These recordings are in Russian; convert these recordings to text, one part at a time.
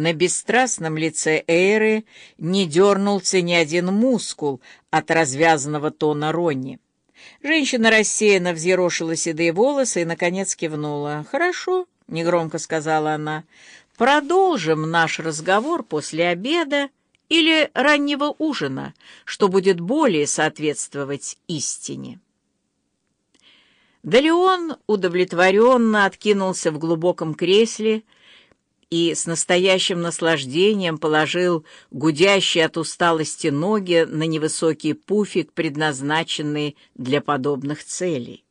на бесстрастном лице Эйры не дернулся ни один мускул от развязанного тона Ронни. Женщина рассеянно взъерошила седые волосы и, наконец, кивнула. «Хорошо», — негромко сказала она, — «продолжим наш разговор после обеда или раннего ужина, что будет более соответствовать истине». Далеон удовлетворенно откинулся в глубоком кресле, и с настоящим наслаждением положил гудящие от усталости ноги на невысокий пуфик, предназначенный для подобных целей.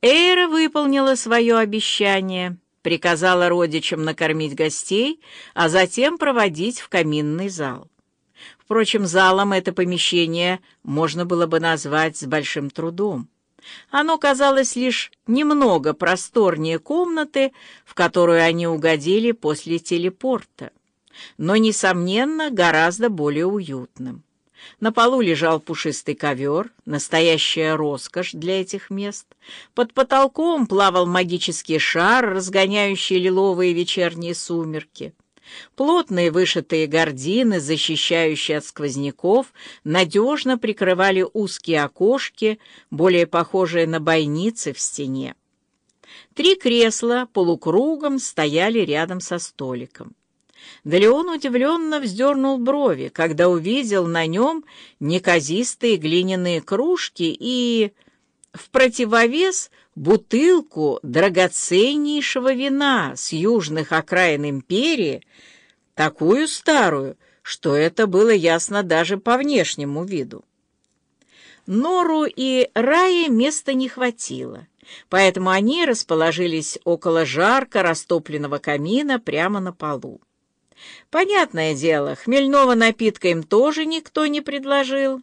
Эйра выполнила свое обещание, приказала родичам накормить гостей, а затем проводить в каминный зал. Впрочем, залом это помещение можно было бы назвать с большим трудом. Оно казалось лишь немного просторнее комнаты, в которую они угодили после телепорта, но, несомненно, гораздо более уютным. На полу лежал пушистый ковер, настоящая роскошь для этих мест. Под потолком плавал магический шар, разгоняющий лиловые вечерние сумерки. Плотные вышитые гардины, защищающие от сквозняков, надежно прикрывали узкие окошки, более похожие на бойницы в стене. Три кресла полукругом стояли рядом со столиком. Да Леон удивленно вздернул брови, когда увидел на нем неказистые глиняные кружки и, в противовес, бутылку драгоценнейшего вина с южных окраин империи, такую старую, что это было ясно даже по внешнему виду. Нору и Рае места не хватило, поэтому они расположились около жарко растопленного камина прямо на полу. Понятное дело, хмельного напитка им тоже никто не предложил.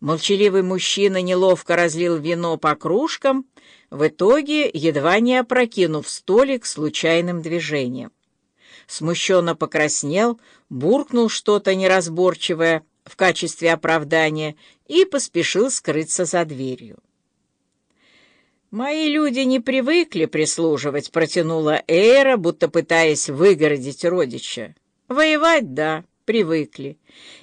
Молчаливый мужчина неловко разлил вино по кружкам, в итоге едва не опрокинув столик случайным движением. Смущенно покраснел, буркнул что-то неразборчивое в качестве оправдания и поспешил скрыться за дверью. «Мои люди не привыкли прислуживать», — протянула Эйра, будто пытаясь выгородить родича. «Воевать, да, привыкли.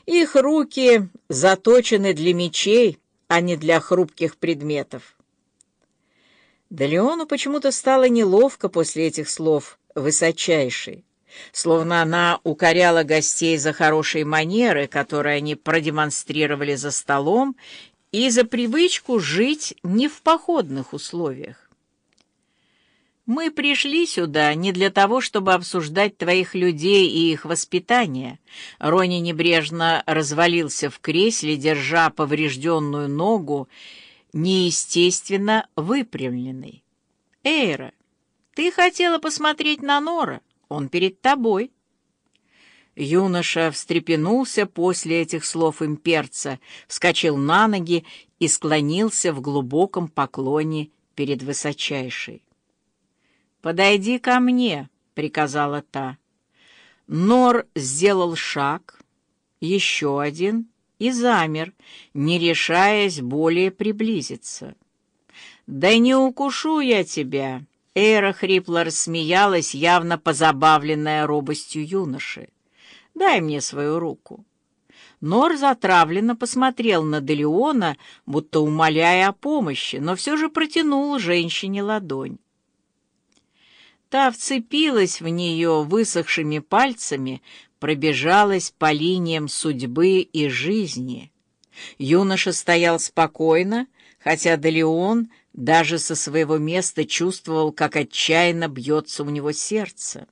Их руки заточены для мечей, а не для хрупких предметов». Да Леону почему-то стало неловко после этих слов «высочайший», словно она укоряла гостей за хорошие манеры, которые они продемонстрировали за столом, и за привычку жить не в походных условиях. Мы пришли сюда не для того, чтобы обсуждать твоих людей и их воспитание. Рони небрежно развалился в кресле, держа поврежденную ногу, неестественно выпрямленной. Эйра, ты хотела посмотреть на Нора, он перед тобой. Юноша встрепенулся после этих слов имперца, вскочил на ноги и склонился в глубоком поклоне перед высочайшей. «Подойди ко мне», — приказала та. Нор сделал шаг, еще один, и замер, не решаясь более приблизиться. «Да не укушу я тебя!» Эра хрипло рассмеялась, явно позабавленная робостью юноши. Дай мне свою руку». Нор затравленно посмотрел на Делеона, будто умоляя о помощи, но все же протянул женщине ладонь. Та вцепилась в нее высохшими пальцами, пробежалась по линиям судьбы и жизни. Юноша стоял спокойно, хотя Делеон даже со своего места чувствовал, как отчаянно бьется у него сердце.